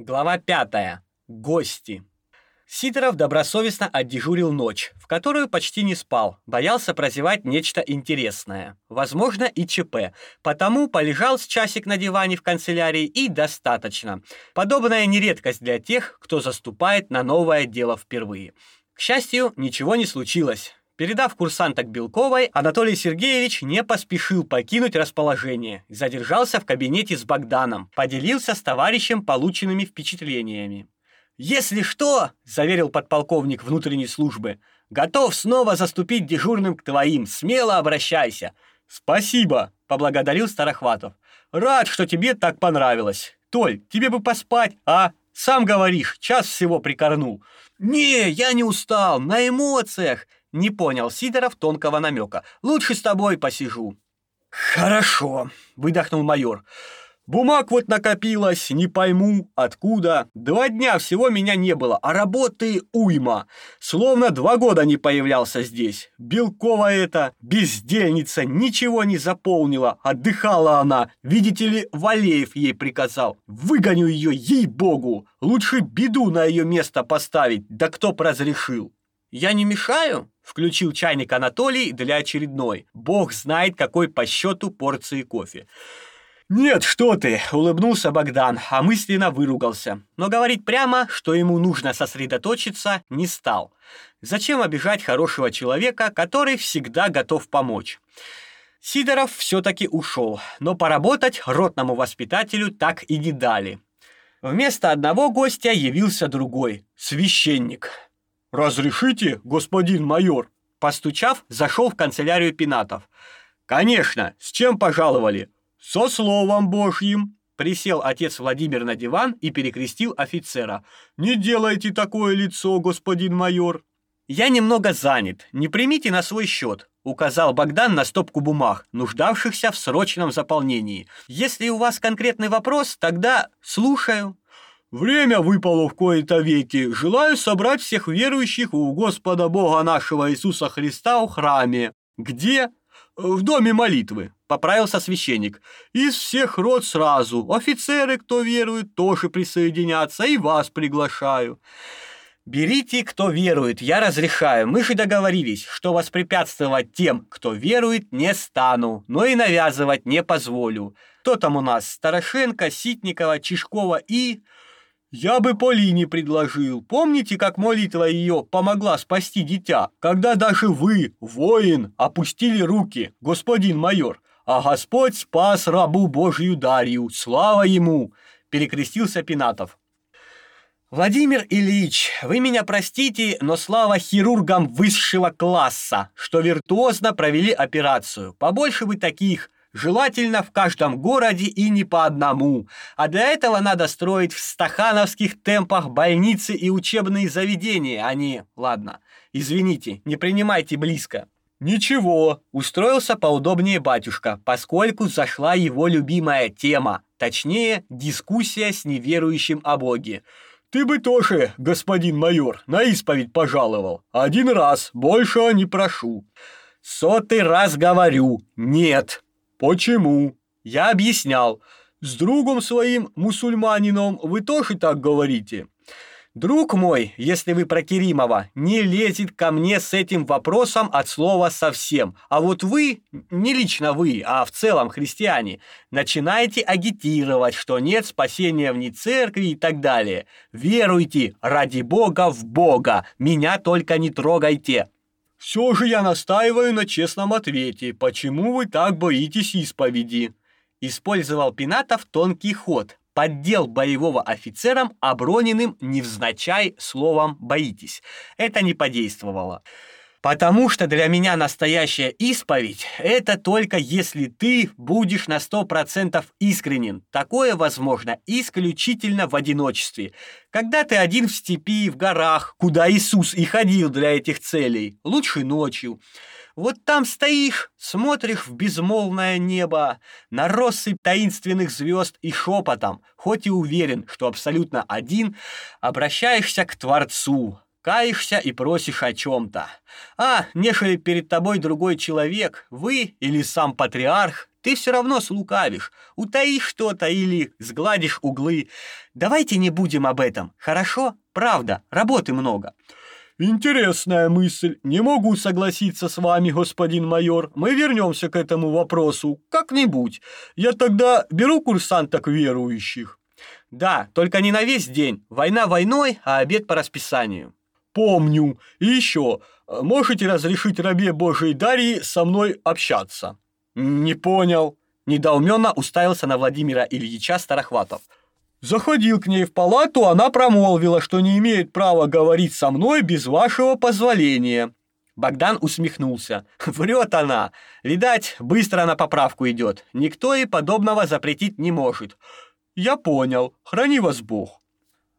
Глава 5. Гости. Сидоров добросовестно отдежурил ночь, в которую почти не спал, боялся прозевать нечто интересное, возможно, и ЧП, потому полежал с часик на диване в канцелярии и достаточно. Подобная не редкость для тех, кто заступает на новое дело впервые. К счастью, ничего не случилось. Передав курсанта к Белковой, Анатолий Сергеевич не поспешил покинуть расположение, задержался в кабинете с Богданом, поделился с товарищем полученными впечатлениями. «Если что», — заверил подполковник внутренней службы, «готов снова заступить дежурным к твоим, смело обращайся». «Спасибо», — поблагодарил Старохватов. «Рад, что тебе так понравилось. Толь, тебе бы поспать, а? Сам говоришь, час всего прикорнул». «Не, я не устал, на эмоциях. Не понял Сидоров тонкого намека. Лучше с тобой посижу. Хорошо, выдохнул майор. Бумаг вот накопилось, не пойму, откуда. Два дня всего меня не было, а работы уйма. Словно два года не появлялся здесь. Белкова эта, бездельница, ничего не заполнила. Отдыхала она. Видите ли, Валеев ей приказал. Выгоню ее, ей-богу. Лучше беду на ее место поставить. Да кто б разрешил? «Я не мешаю?» — включил чайник Анатолий для очередной. Бог знает, какой по счету порции кофе. «Нет, что ты!» — улыбнулся Богдан, а мысленно выругался. Но говорить прямо, что ему нужно сосредоточиться, не стал. Зачем обижать хорошего человека, который всегда готов помочь? Сидоров все-таки ушел, но поработать ротному воспитателю так и не дали. Вместо одного гостя явился другой — священник. «Разрешите, господин майор?» Постучав, зашел в канцелярию Пинатов. «Конечно, с чем пожаловали?» «Со словом божьим!» Присел отец Владимир на диван и перекрестил офицера. «Не делайте такое лицо, господин майор!» «Я немного занят, не примите на свой счет», указал Богдан на стопку бумаг, нуждавшихся в срочном заполнении. «Если у вас конкретный вопрос, тогда слушаю». Время выпало в кои-то веки. Желаю собрать всех верующих у Господа Бога нашего Иисуса Христа в храме. Где? В доме молитвы, поправился священник. Из всех род сразу. Офицеры, кто верует, тоже присоединятся, и вас приглашаю. Берите, кто верует, я разрешаю. Мы же договорились, что воспрепятствовать тем, кто верует, не стану, но и навязывать не позволю. Кто там у нас? Старошенко, Ситникова, Чешкова и... Я бы Полине предложил. Помните, как молитва ее помогла спасти дитя, когда даже вы, воин, опустили руки, господин майор, а Господь спас рабу Божию Дарью. Слава ему, перекрестился Пинатов. Владимир Ильич, вы меня простите, но слава хирургам высшего класса, что виртуозно провели операцию. Побольше вы таких Желательно в каждом городе и не по одному. А для этого надо строить в стахановских темпах больницы и учебные заведения, а не... Ладно, извините, не принимайте близко. Ничего, устроился поудобнее батюшка, поскольку зашла его любимая тема, точнее, дискуссия с неверующим о Боге. Ты бы тоже, господин майор, на исповедь пожаловал. Один раз, больше не прошу. Сотый раз говорю: нет. Почему? Я объяснял. С другом своим мусульманином вы тоже так говорите? Друг мой, если вы про Керимова, не лезет ко мне с этим вопросом от слова совсем. А вот вы, не лично вы, а в целом христиане, начинаете агитировать, что нет спасения вне церкви и так далее. Веруйте, ради Бога, в Бога. Меня только не трогайте. Все же я настаиваю на честном ответе. Почему вы так боитесь исповеди? Использовал Пинатов тонкий ход. Поддел боевого офицером, оброненным невзначай словом «боитесь». Это не подействовало. Потому что для меня настоящая исповедь — это только если ты будешь на сто процентов искренен. Такое возможно исключительно в одиночестве. Когда ты один в степи, в горах, куда Иисус и ходил для этих целей, лучше ночью. Вот там стоишь, смотришь в безмолвное небо, на россыпь таинственных звезд и шепотом, хоть и уверен, что абсолютно один, обращаешься к Творцу, каешься и просишь о чем-то. А, нежели перед тобой другой человек, вы или сам патриарх, ты ты все равно слукавишь, утаишь что-то или сгладишь углы. Давайте не будем об этом, хорошо? Правда, работы много». Интересная мысль. Не могу согласиться с вами, господин майор. Мы вернемся к этому вопросу как-нибудь. Я тогда беру курсанток верующих. Да, только не на весь день. Война войной, а обед по расписанию. Помню. И еще, можете разрешить рабе Божией Дарьи со мной общаться? Не понял. Недоуменно уставился на Владимира Ильича Старохватов. Заходил к ней в палату, она промолвила, что не имеет права говорить со мной без вашего позволения. Богдан усмехнулся. Врет она. Видать, быстро на поправку идет. Никто и подобного запретить не может. Я понял. Храни вас Бог.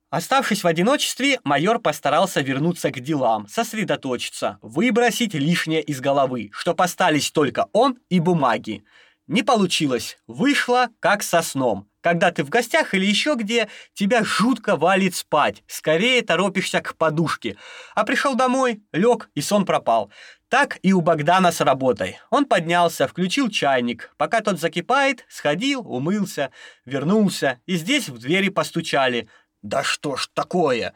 Оставшись в одиночестве, майор постарался вернуться к делам, сосредоточиться, выбросить лишнее из головы, что остались только он и бумаги. Не получилось, вышло как со сном. Когда ты в гостях или еще где, тебя жутко валит спать, скорее торопишься к подушке. А пришел домой, лег и сон пропал. Так и у Богдана с работой. Он поднялся, включил чайник. Пока тот закипает, сходил, умылся, вернулся. И здесь в двери постучали. «Да что ж такое?»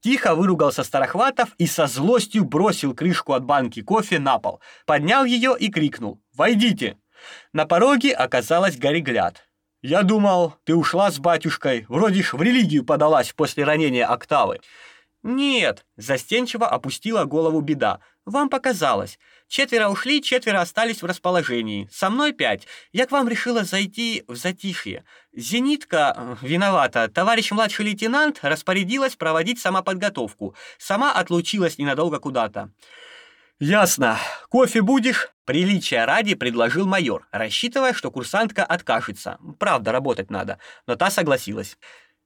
Тихо выругался Старохватов и со злостью бросил крышку от банки кофе на пол. Поднял ее и крикнул «Войдите!». На пороге оказалась Горегляд. «Я думал, ты ушла с батюшкой, вроде ж в религию подалась после ранения октавы». «Нет», — застенчиво опустила голову беда. «Вам показалось. Четверо ушли, четверо остались в расположении. Со мной пять. Я к вам решила зайти в затишье. Зенитка, э, виновата, товарищ младший лейтенант распорядилась проводить сама подготовку. Сама отлучилась ненадолго куда-то». «Ясно. Кофе будешь?» Приличия ради предложил майор, рассчитывая, что курсантка откажется. Правда, работать надо. Но та согласилась.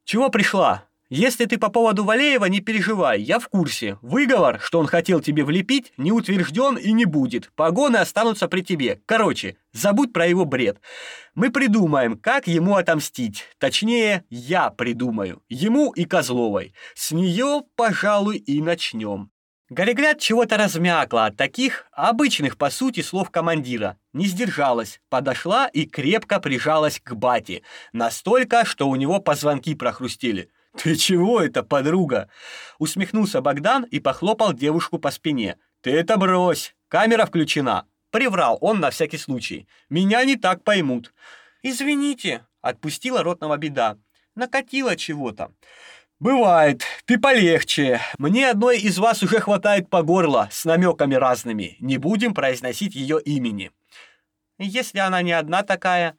«Чего пришла?» Если ты по поводу Валеева не переживай, я в курсе. Выговор, что он хотел тебе влепить, не утвержден и не будет. Погоны останутся при тебе. Короче, забудь про его бред. Мы придумаем, как ему отомстить. Точнее, я придумаю. Ему и Козловой. С нее, пожалуй, и начнем. Горегляд чего-то размякла от таких обычных, по сути, слов командира. Не сдержалась, подошла и крепко прижалась к бате. Настолько, что у него позвонки прохрустели. «Ты чего это, подруга?» Усмехнулся Богдан и похлопал девушку по спине. «Ты это брось! Камера включена!» Приврал он на всякий случай. «Меня не так поймут». «Извините», — отпустила ротного беда. «Накатило чего-то». «Бывает. Ты полегче. Мне одной из вас уже хватает по горло с намеками разными. Не будем произносить ее имени». «Если она не одна такая...»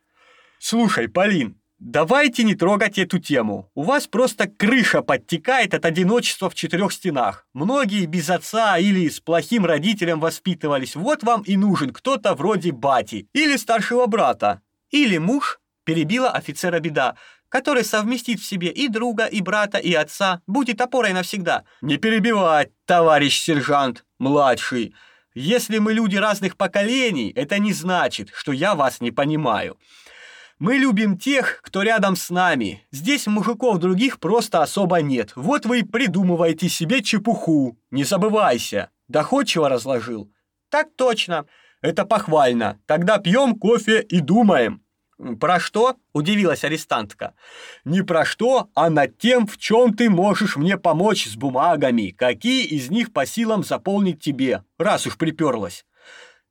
«Слушай, Полин, Давайте не трогать эту тему. У вас просто крыша подтекает от одиночества в четырех стенах. Многие без отца или с плохим родителем воспитывались. Вот вам и нужен кто-то вроде бати или старшего брата. Или муж, перебила офицера беда, который совместит в себе и друга, и брата, и отца, будет опорой навсегда. Не перебивать, товарищ сержант, младший. Если мы люди разных поколений, это не значит, что я вас не понимаю. Мы любим тех, кто рядом с нами. Здесь мужиков других просто особо нет. Вот вы и придумываете себе чепуху. Не забывайся. Доходчиво разложил. Так точно. Это похвально. Тогда пьем кофе и думаем. Про что? Удивилась арестантка. Не про что, а над тем, в чем ты можешь мне помочь с бумагами. Какие из них по силам заполнить тебе, раз уж приперлась.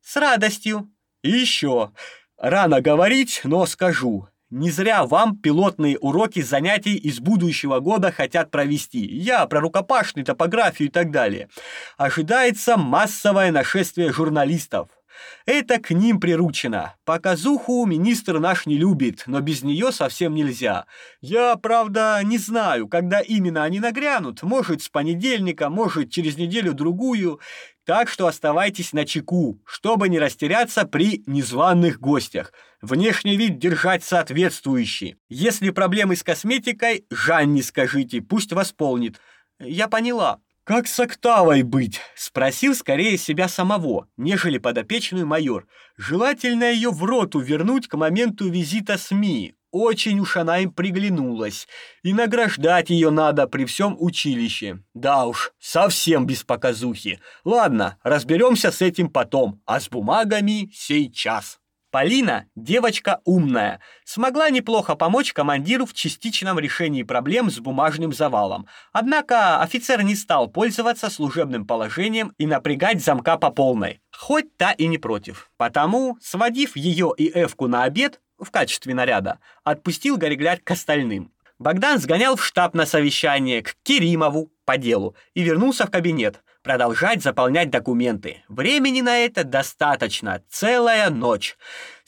С радостью. И еще. Рано говорить, но скажу. Не зря вам пилотные уроки занятий из будущего года хотят провести. Я про рукопашную топографию и так далее. Ожидается массовое нашествие журналистов. Это к ним приручено. Показуху министр наш не любит, но без нее совсем нельзя. Я, правда, не знаю, когда именно они нагрянут. Может, с понедельника, может, через неделю-другую. Так что оставайтесь на чеку, чтобы не растеряться при незваных гостях. Внешний вид держать соответствующий. Если проблемы с косметикой, Жанне скажите, пусть восполнит. Я поняла. Как с октавой быть? спросил скорее себя самого, нежели подопечную майор. Желательно ее в роту вернуть к моменту визита СМИ. Очень уж она им приглянулась, и награждать ее надо при всем училище. Да уж, совсем без показухи. Ладно, разберемся с этим потом, а с бумагами сейчас. Полина – девочка умная, смогла неплохо помочь командиру в частичном решении проблем с бумажным завалом. Однако офицер не стал пользоваться служебным положением и напрягать замка по полной, хоть та и не против. Потому, сводив ее и Эвку на обед в качестве наряда, отпустил Горегляд к остальным. Богдан сгонял в штаб на совещание к Керимову по делу и вернулся в кабинет продолжать заполнять документы. Времени на это достаточно, целая ночь.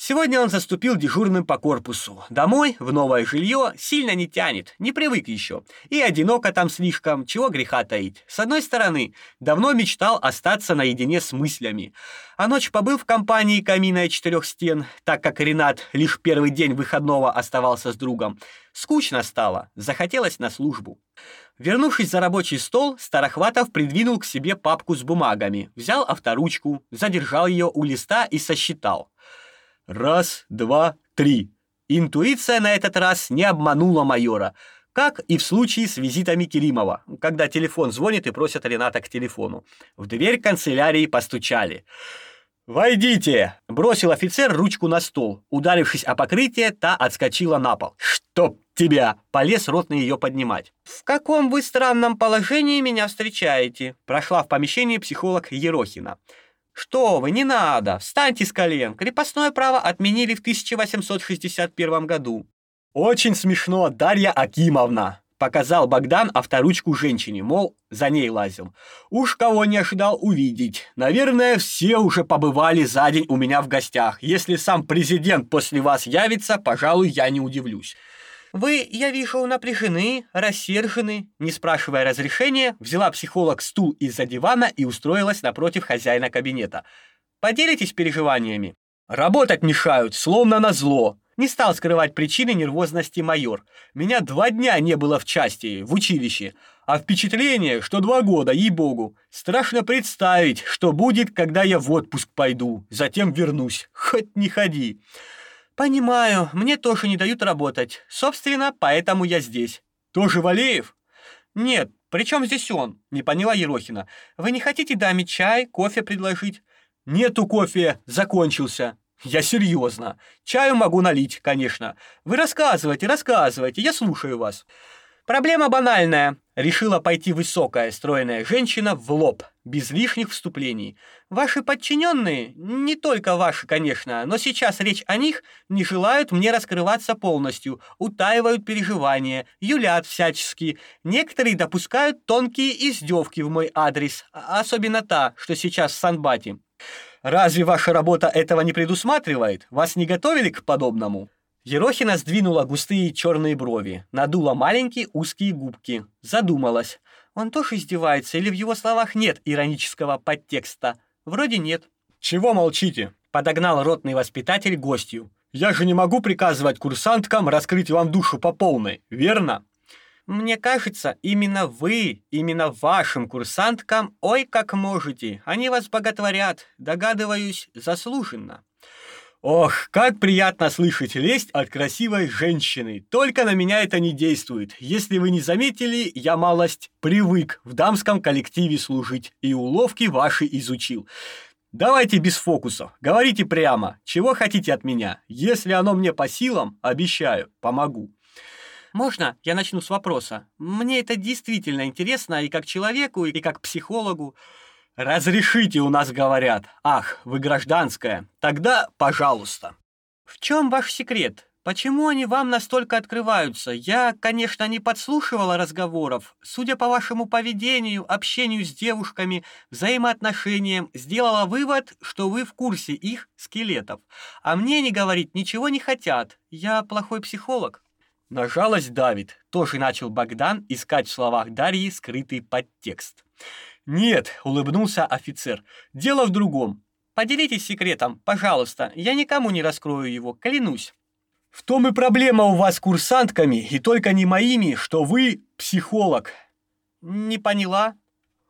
Сегодня он заступил дежурным по корпусу. Домой, в новое жилье, сильно не тянет, не привык еще. И одиноко там слишком, чего греха таить. С одной стороны, давно мечтал остаться наедине с мыслями. А ночь побыл в компании камина и четырех стен, так как Ренат лишь первый день выходного оставался с другом. Скучно стало, захотелось на службу. Вернувшись за рабочий стол, Старохватов придвинул к себе папку с бумагами, взял авторучку, задержал ее у листа и сосчитал. Раз, два, три. Интуиция на этот раз не обманула майора, как и в случае с визитами Керимова, когда телефон звонит и просят Рената к телефону. В дверь канцелярии постучали. «Войдите!» – бросил офицер ручку на стол. Ударившись о покрытие, та отскочила на пол. «Чтоб тебя!» – полез ротный ее поднимать. «В каком вы странном положении меня встречаете?» – прошла в помещении психолог Ерохина. «Что вы, не надо! Встаньте с колен! Крепостное право отменили в 1861 году». «Очень смешно, Дарья Акимовна!» Показал Богдан авторучку женщине, мол, за ней лазил. Уж кого не ожидал увидеть. Наверное, все уже побывали за день у меня в гостях. Если сам президент после вас явится, пожалуй, я не удивлюсь. Вы, я вижу, напряжены, рассержены. Не спрашивая разрешения, взяла психолог стул из-за дивана и устроилась напротив хозяина кабинета. Поделитесь переживаниями. Работать мешают, словно на зло. Не стал скрывать причины нервозности майор. Меня два дня не было в части, в училище. А впечатление, что два года, ей-богу. Страшно представить, что будет, когда я в отпуск пойду, затем вернусь. Хоть не ходи. Понимаю, мне тоже не дают работать. Собственно, поэтому я здесь. Тоже Валеев? Нет, при чем здесь он? Не поняла Ерохина. Вы не хотите даме чай, кофе предложить? Нету кофе, закончился. Я серьезно. Чаю могу налить, конечно. Вы рассказывайте, рассказывайте, я слушаю вас. Проблема банальная. Решила пойти высокая, стройная женщина в лоб, без лишних вступлений. Ваши подчиненные, не только ваши, конечно, но сейчас речь о них, не желают мне раскрываться полностью, утаивают переживания, юлят всячески. Некоторые допускают тонкие издевки в мой адрес, а особенно та, что сейчас в Санбате. Разве ваша работа этого не предусматривает? Вас не готовили к подобному? Ерохина сдвинула густые черные брови, надула маленькие узкие губки, задумалась. Он тоже издевается или в его словах нет иронического подтекста? Вроде нет. Чего молчите? Подогнал ротный воспитатель гостью. Я же не могу приказывать курсанткам раскрыть вам душу по полной, верно? Мне кажется, именно вы, именно вашим курсанткам, ой, как можете. Они вас боготворят, догадываюсь, заслуженно. Ох, как приятно слышать лесть от красивой женщины. Только на меня это не действует. Если вы не заметили, я малость привык в дамском коллективе служить и уловки ваши изучил. Давайте без фокусов. Говорите прямо, чего хотите от меня. Если оно мне по силам, обещаю, помогу. Можно я начну с вопроса? Мне это действительно интересно и как человеку, и как психологу. Разрешите, у нас говорят. Ах, вы гражданская. Тогда, пожалуйста. В чем ваш секрет? Почему они вам настолько открываются? Я, конечно, не подслушивала разговоров. Судя по вашему поведению, общению с девушками, взаимоотношениям, сделала вывод, что вы в курсе их скелетов. А мне не говорить ничего не хотят. Я плохой психолог. На жалость давит. Тоже начал Богдан искать в словах Дарьи скрытый подтекст. «Нет», — улыбнулся офицер, — «дело в другом. Поделитесь секретом, пожалуйста, я никому не раскрою его, клянусь». «В том и проблема у вас с курсантками, и только не моими, что вы психолог». «Не поняла».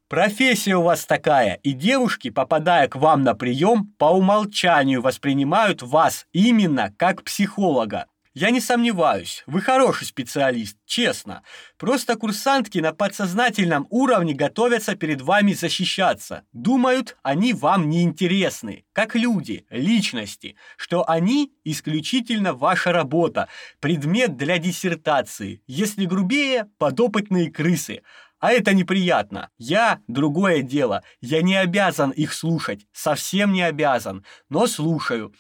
«Профессия у вас такая, и девушки, попадая к вам на прием, по умолчанию воспринимают вас именно как психолога. Я не сомневаюсь, вы хороший специалист, честно. Просто курсантки на подсознательном уровне готовятся перед вами защищаться. Думают, они вам не интересны, как люди, личности, что они исключительно ваша работа, предмет для диссертации. Если грубее, подопытные крысы. А это неприятно. Я – другое дело. Я не обязан их слушать. Совсем не обязан. Но слушаю.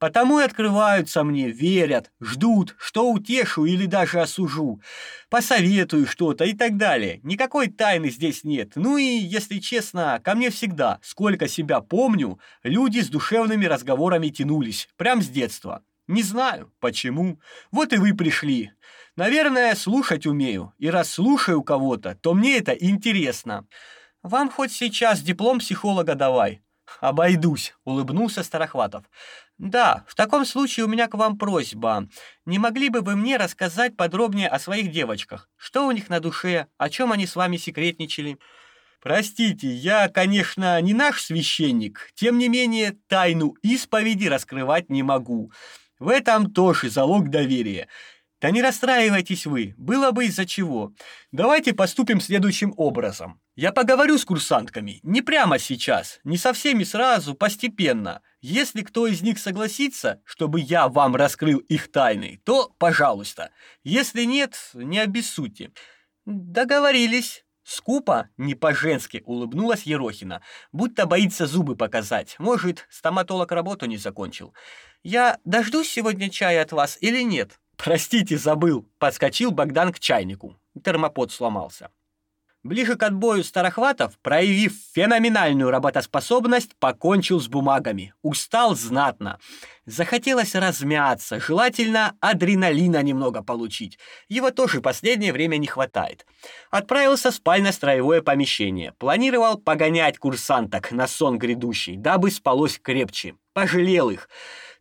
Потому и открываются мне, верят, ждут, что утешу или даже осужу. Посоветую что-то и так далее. Никакой тайны здесь нет. Ну и, если честно, ко мне всегда, сколько себя помню, люди с душевными разговорами тянулись. Прям с детства. Не знаю, почему. Вот и вы пришли. Наверное, слушать умею, и раз слушаю кого-то, то мне это интересно. Вам хоть сейчас диплом психолога давай. Обойдусь, улыбнулся Старохватов. Да, в таком случае у меня к вам просьба. Не могли бы вы мне рассказать подробнее о своих девочках? Что у них на душе? О чем они с вами секретничали? Простите, я, конечно, не наш священник, тем не менее тайну исповеди раскрывать не могу. В этом тоже залог доверия. Да не расстраивайтесь вы, было бы из-за чего. Давайте поступим следующим образом. Я поговорю с курсантками, не прямо сейчас, не со всеми сразу, постепенно. Если кто из них согласится, чтобы я вам раскрыл их тайны, то пожалуйста. Если нет, не обессудьте. Договорились. Скупо, не по-женски улыбнулась Ерохина, будто боится зубы показать. Может, стоматолог работу не закончил. Я дождусь сегодня чая от вас или нет? «Простите, забыл!» — подскочил Богдан к чайнику. Термопод сломался. Ближе к отбою Старохватов, проявив феноменальную работоспособность, покончил с бумагами. Устал знатно. Захотелось размяться, желательно адреналина немного получить. Его тоже последнее время не хватает. Отправился в спально-строевое помещение. Планировал погонять курсанток на сон грядущий, дабы спалось крепче. Пожалел их.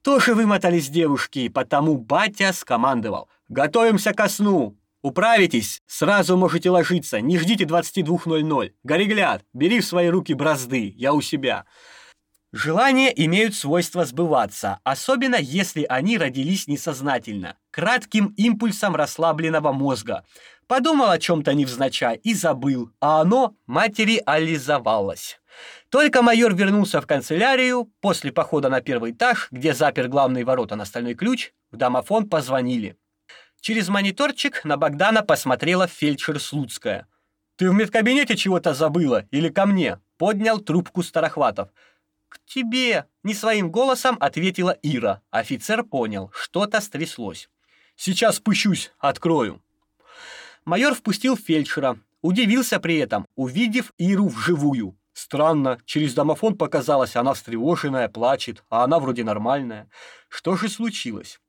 Тоже вымотались девушки, потому батя скомандовал. «Готовимся ко сну! Управитесь, сразу можете ложиться, не ждите 22.00. Горегляд, бери в свои руки бразды, я у себя». Желания имеют свойство сбываться, особенно если они родились несознательно, кратким импульсом расслабленного мозга. Подумал о чем-то невзначай и забыл, а оно материализовалось. Только майор вернулся в канцелярию после похода на первый этаж, где запер главные ворота на стальной ключ, в домофон позвонили. Через мониторчик на Богдана посмотрела фельдшер Слуцкая. «Ты в медкабинете чего-то забыла или ко мне?» Поднял трубку Старохватов. «К тебе!» — не своим голосом ответила Ира. Офицер понял, что-то стряслось. «Сейчас спущусь, открою». Майор впустил фельдшера. Удивился при этом, увидев Иру вживую. Странно, через домофон показалось, она встревоженная, плачет, а она вроде нормальная. Что же случилось?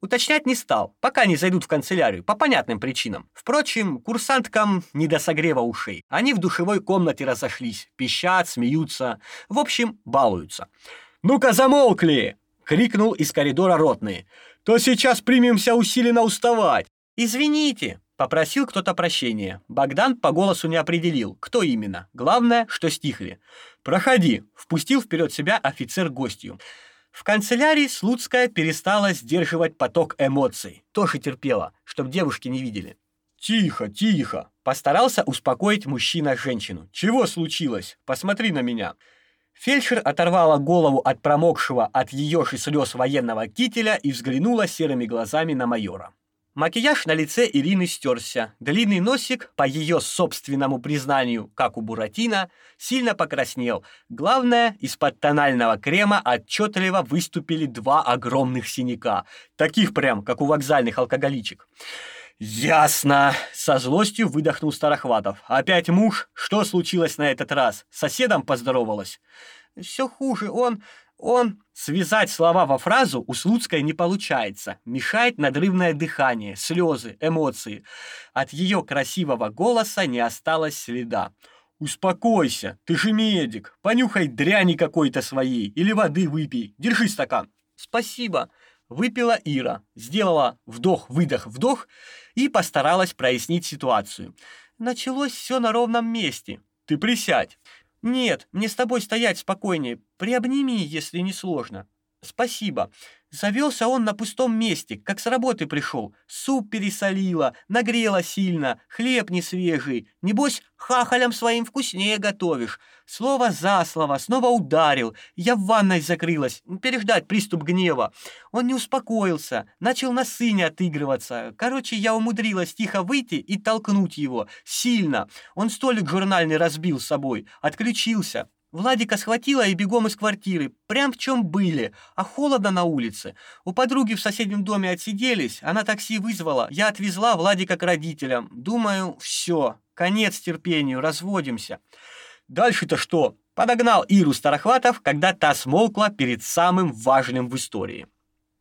Уточнять не стал, пока не зайдут в канцелярию, по понятным причинам. Впрочем, курсанткам не до согрева ушей. Они в душевой комнате разошлись, пищат, смеются, в общем, балуются. «Ну-ка, замолкли!» — крикнул из коридора ротный. «То сейчас примемся усиленно уставать!» «Извините!» Попросил кто-то прощения. Богдан по голосу не определил, кто именно. Главное, что стихли. «Проходи», — впустил вперед себя офицер гостью. В канцелярии Слуцкая перестала сдерживать поток эмоций. Тоже терпела, чтобы девушки не видели. «Тихо, тихо!» — постарался успокоить мужчина женщину. «Чего случилось? Посмотри на меня!» Фельдшер оторвала голову от промокшего от ее же слез военного кителя и взглянула серыми глазами на майора. Макияж на лице Ирины стерся. Длинный носик, по ее собственному признанию, как у Буратино, сильно покраснел. Главное, из-под тонального крема отчетливо выступили два огромных синяка. Таких прям, как у вокзальных алкоголичек. «Ясно!» — со злостью выдохнул Старохватов. «Опять муж? Что случилось на этот раз? Соседом поздоровалась?» «Все хуже. Он... Он... Связать слова во фразу у Слуцкой не получается. Мешает надрывное дыхание, слезы, эмоции. От ее красивого голоса не осталось следа. «Успокойся, ты же медик. Понюхай дряни какой-то своей или воды выпей. Держи стакан». «Спасибо», — выпила Ира, сделала вдох-выдох-вдох и постаралась прояснить ситуацию. Началось все на ровном месте. «Ты присядь». «Нет, мне с тобой стоять спокойнее. Приобними, если не сложно». «Спасибо. Завелся он на пустом месте, как с работы пришел. Суп пересолила, нагрела сильно, хлеб не свежий. Небось, хахалям своим вкуснее готовишь. Слово за слово, снова ударил. Я в ванной закрылась, переждать приступ гнева. Он не успокоился, начал на сыне отыгрываться. Короче, я умудрилась тихо выйти и толкнуть его. Сильно. Он столик журнальный разбил с собой, отключился. Владика схватила и бегом из квартиры, прям в чем были, а холодно на улице. У подруги в соседнем доме отсиделись, она такси вызвала, я отвезла Владика к родителям. Думаю, все, конец терпению, разводимся. Дальше-то что? Подогнал Иру Старохватов, когда та смолкла перед самым важным в истории.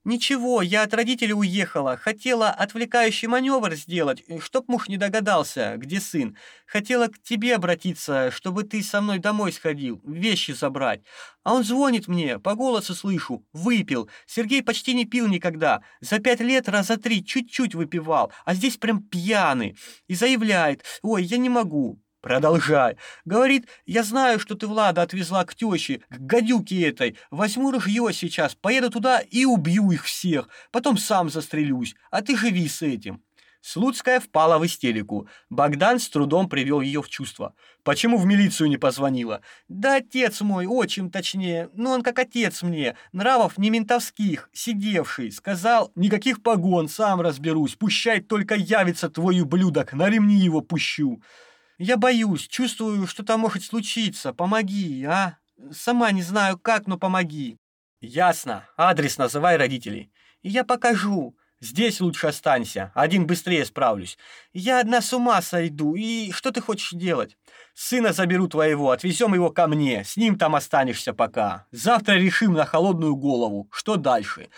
«Ничего, я от родителей уехала. Хотела отвлекающий маневр сделать, э, чтоб муж не догадался, где сын. Хотела к тебе обратиться, чтобы ты со мной домой сходил, вещи забрать. А он звонит мне, по голосу слышу, выпил. Сергей почти не пил никогда. За пять лет раза три чуть-чуть выпивал, а здесь прям пьяный. И заявляет, ой, я не могу, Продолжай. Говорит, я знаю, что ты Влада отвезла к тёще, к гадюке этой. Возьму ружье сейчас, поеду туда и убью их всех. Потом сам застрелюсь. А ты живи с этим. Слуцкая впала в истерику. Богдан с трудом привел ее в чувство. «Почему в милицию не позвонила?» «Да отец мой, очень точнее. Ну, он как отец мне. Нравов не ментовских, сидевший. Сказал, никаких погон, сам разберусь. Пущай только явится твой ублюдок, на ремни его пущу». Я боюсь, чувствую, что там может случиться. Помоги, а? Сама не знаю как, но помоги. Ясно. Адрес называй родителей. Я покажу. Здесь лучше останься. Один быстрее справлюсь. Я одна с ума сойду. И что ты хочешь делать? Сына заберу твоего, отвезем его ко мне. С ним там останешься пока. Завтра решим на холодную голову. Что дальше?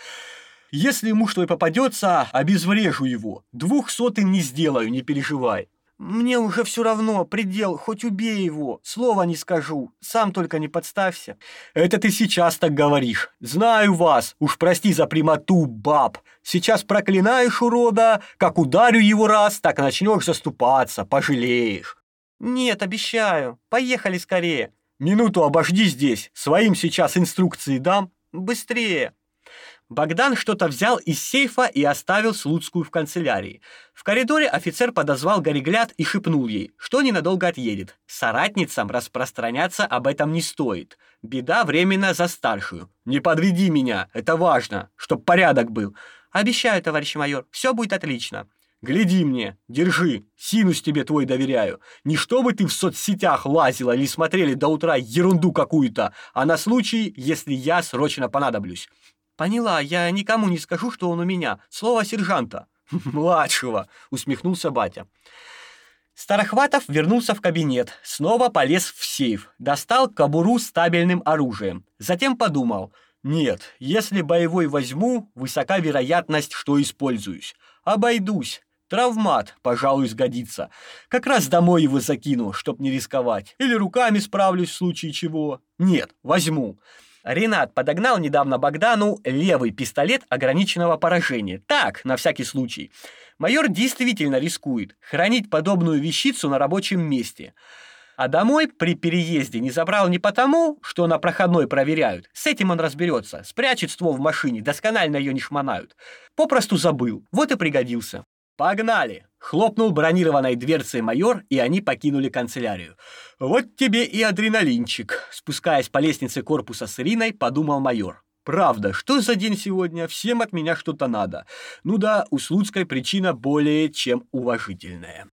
Если муж твой попадется, обезврежу его. Двух сотен не сделаю, не переживай. Мне уже все равно, предел, хоть убей его, слова не скажу, сам только не подставься. Это ты сейчас так говоришь. Знаю вас, уж прости за прямоту, баб. Сейчас проклинаешь урода, как ударю его раз, так начнешь заступаться, пожалеешь. Нет, обещаю. Поехали скорее. Минуту обожди здесь, своим сейчас инструкции дам. Быстрее. Богдан что-то взял из сейфа и оставил Слуцкую в канцелярии. В коридоре офицер подозвал Горегляд и шепнул ей, что ненадолго отъедет. Соратницам распространяться об этом не стоит. Беда временно за старшую. Не подведи меня, это важно, чтоб порядок был. Обещаю, товарищ майор, все будет отлично. Гляди мне, держи, синус тебе твой доверяю. Не чтобы ты в соцсетях лазила или смотрели до утра ерунду какую-то, а на случай, если я срочно понадоблюсь. Поняла, я никому не скажу, что он у меня. Слово сержанта. Младшего, усмехнулся батя. Старохватов вернулся в кабинет, снова полез в сейф, достал кобуру с табельным оружием. Затем подумал: "Нет, если боевой возьму, высока вероятность, что используюсь. Обойдусь. Травмат, пожалуй, сгодится. Как раз домой его закину, чтоб не рисковать. Или руками справлюсь в случае чего. Нет, возьму. Ренат подогнал недавно Богдану левый пистолет ограниченного поражения. Так, на всякий случай. Майор действительно рискует хранить подобную вещицу на рабочем месте. А домой при переезде не забрал не потому, что на проходной проверяют. С этим он разберется. Спрячет ствол в машине, досконально ее не шмонают. Попросту забыл. Вот и пригодился. Погнали! Хлопнул бронированной дверцей майор, и они покинули канцелярию. Вот тебе и адреналинчик. Спускаясь по лестнице корпуса с Ириной, подумал майор. Правда, что за день сегодня? Всем от меня что-то надо. Ну да, у Слуцкой причина более чем уважительная.